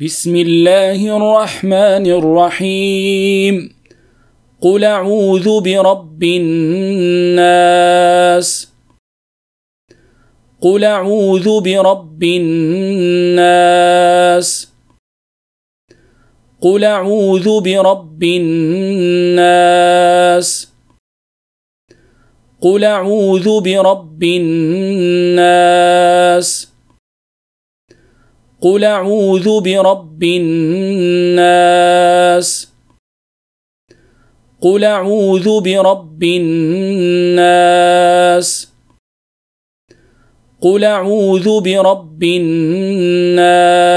بسم الله الرحمن الرحيم. قل أعوذ برب الناس. قل أعوذ برب الناس. قل أعوذ برب الناس. قل أعوذ برب الناس. قل أعوذ برب الناس قل أعوذ برب الناس قل أعوذ برب الناس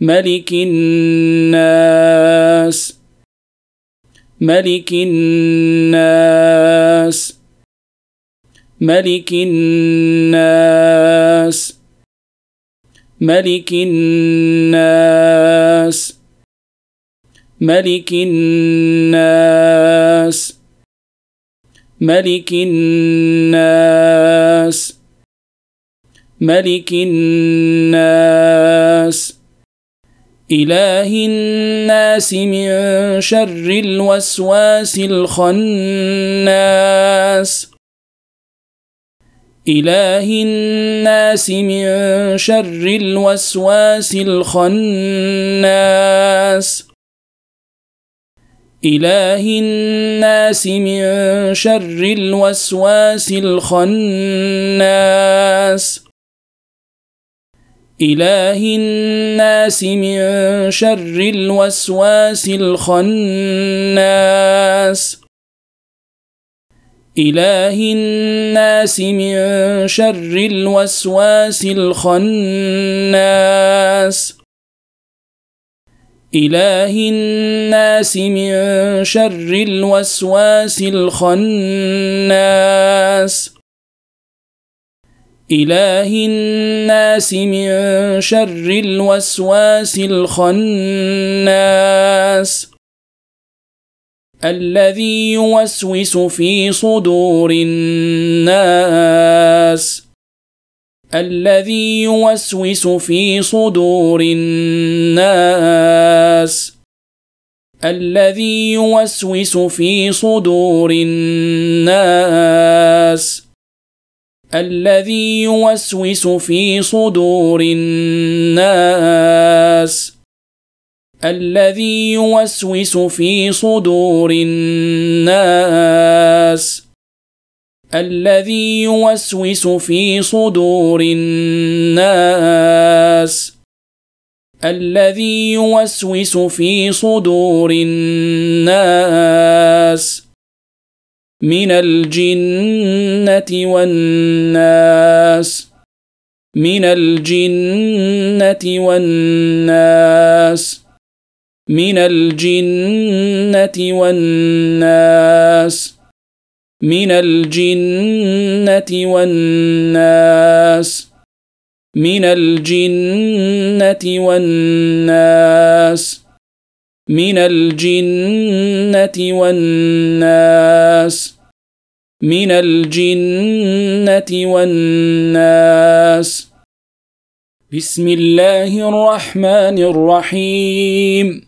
ملك الناس ملك الناس ملك الناس ملك الناس. ملك الناس. ملك الناس. ملك الناس. إله الناس من شر الوسواس الخناس. إله الناس من شر الوسواس الخناس. إله الناس من شر الوسواس الخناس. إله الناس من شر الوسواس الخناس. إله الناس من شر الوسواس الخناس. إله الناس من شر الوسواس الخناس. إله الناس من شر الوسواس الخناس. الذي يوسوس في صدور الناس. الذي يوسوس في صدور الناس. الذي يوسوس في صدور الناس. الذي يوسوس في صدور الناس. الذي يوسوس في صدور الناس. الذي يوسوس في صدور الناس. الذي يوسوس في صدور الناس. من الجنة والناس. من الجنة والناس. من الجنة والناس من الجنة والناس من الجنة والناس من الجنة والناس من الجنة والناس. بسم الله الرحمن الرحيم.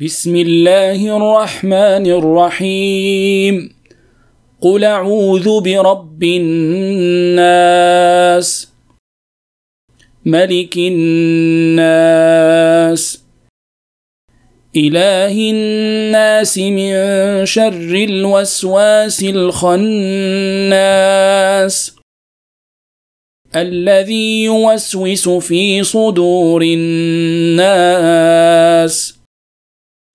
بسم الله الرحمن الرحيم. قل أعوذ برب الناس. ملك الناس. إله الناس من شر الوسواس الخناس. الذي يوسوس في صدور الناس.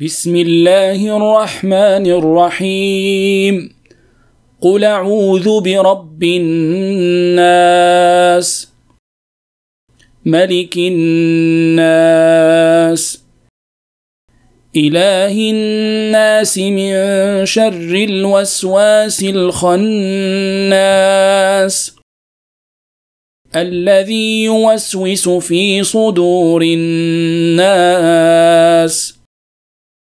بسم الله الرحمن الرحيم. قل أعوذ برب الناس. ملك الناس. إله الناس من شر الوسواس الخناس. الذي يوسوس في صدور الناس.